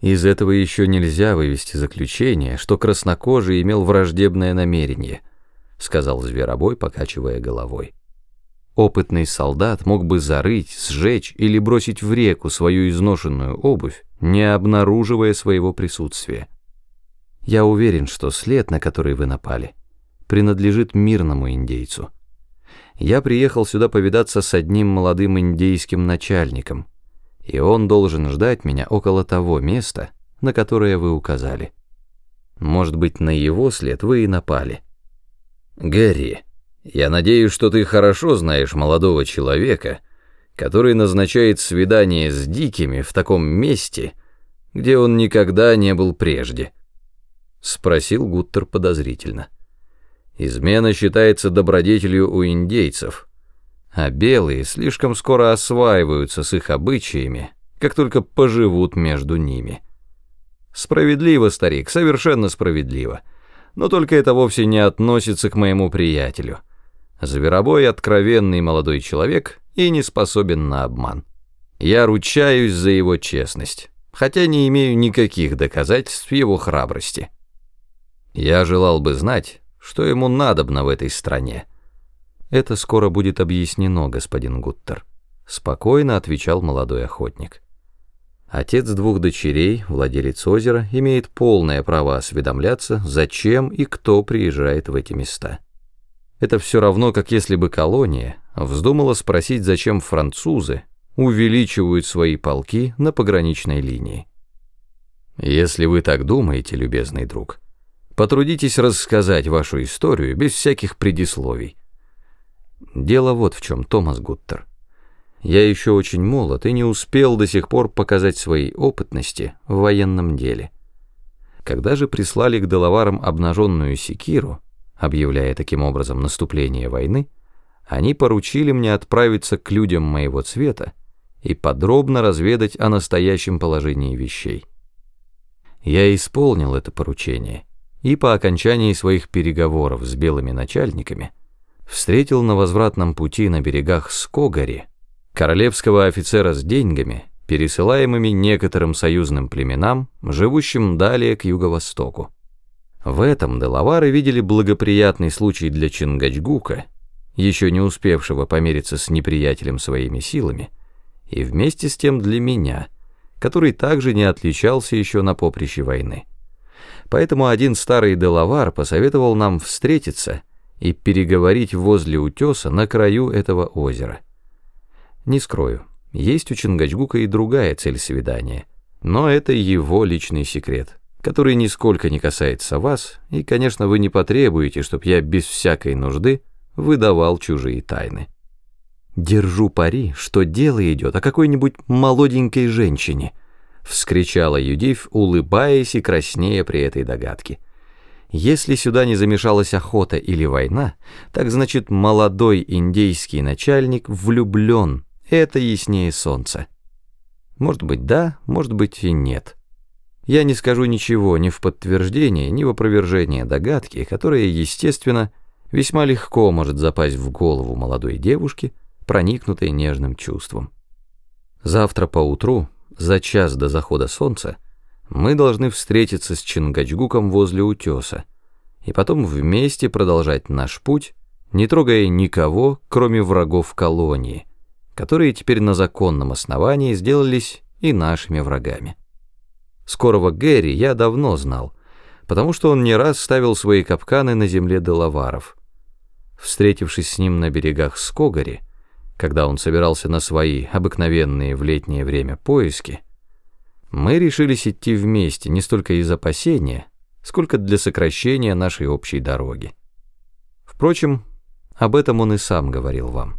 Из этого еще нельзя вывести заключение, что краснокожий имел враждебное намерение, сказал зверобой, покачивая головой. Опытный солдат мог бы зарыть, сжечь или бросить в реку свою изношенную обувь, не обнаруживая своего присутствия. Я уверен, что след, на который вы напали, принадлежит мирному индейцу. Я приехал сюда повидаться с одним молодым индейским начальником, и он должен ждать меня около того места, на которое вы указали. Может быть, на его след вы и напали. Гэри, я надеюсь, что ты хорошо знаешь молодого человека, который назначает свидание с дикими в таком месте, где он никогда не был прежде. Спросил Гуттер подозрительно. Измена считается добродетелью у индейцев, а белые слишком скоро осваиваются с их обычаями, как только поживут между ними. Справедливо, старик, совершенно справедливо. Но только это вовсе не относится к моему приятелю. Зверобой — откровенный молодой человек и не способен на обман. Я ручаюсь за его честность, хотя не имею никаких доказательств его храбрости. Я желал бы знать, что ему надобно в этой стране. Это скоро будет объяснено, господин Гуттер, спокойно отвечал молодой охотник. Отец двух дочерей, владелец озера, имеет полное право осведомляться, зачем и кто приезжает в эти места. Это все равно, как если бы колония вздумала спросить, зачем французы увеличивают свои полки на пограничной линии. Если вы так думаете, любезный друг, потрудитесь рассказать вашу историю без всяких предисловий. Дело вот в чем, Томас Гуттер. Я еще очень молод и не успел до сих пор показать своей опытности в военном деле. Когда же прислали к Делаварам обнаженную секиру, объявляя таким образом наступление войны, они поручили мне отправиться к людям моего цвета и подробно разведать о настоящем положении вещей. Я исполнил это поручение и по окончании своих переговоров с белыми начальниками встретил на возвратном пути на берегах Скогари королевского офицера с деньгами, пересылаемыми некоторым союзным племенам, живущим далее к юго-востоку. В этом Делавары видели благоприятный случай для Чингачгука, еще не успевшего помериться с неприятелем своими силами, и вместе с тем для меня, который также не отличался еще на поприще войны. Поэтому один старый Делавар посоветовал нам встретиться и переговорить возле утеса на краю этого озера. Не скрою, есть у Чингачгука и другая цель свидания, но это его личный секрет, который нисколько не касается вас, и, конечно, вы не потребуете, чтоб я без всякой нужды выдавал чужие тайны. «Держу пари, что дело идет о какой-нибудь молоденькой женщине», — вскричала Юдив, улыбаясь и краснея при этой догадке. Если сюда не замешалась охота или война, так значит молодой индейский начальник влюблен, это яснее солнца. Может быть да, может быть и нет. Я не скажу ничего ни в подтверждение, ни в опровержение догадки, которая, естественно, весьма легко может запасть в голову молодой девушки, проникнутой нежным чувством. Завтра поутру, за час до захода солнца, мы должны встретиться с Чингачгуком возле утеса и потом вместе продолжать наш путь, не трогая никого, кроме врагов колонии, которые теперь на законном основании сделались и нашими врагами. Скорого Гэри я давно знал, потому что он не раз ставил свои капканы на земле Делаваров. Встретившись с ним на берегах Скогари, когда он собирался на свои обыкновенные в летнее время поиски, мы решились идти вместе не столько из опасения, сколько для сокращения нашей общей дороги. Впрочем, об этом он и сам говорил вам.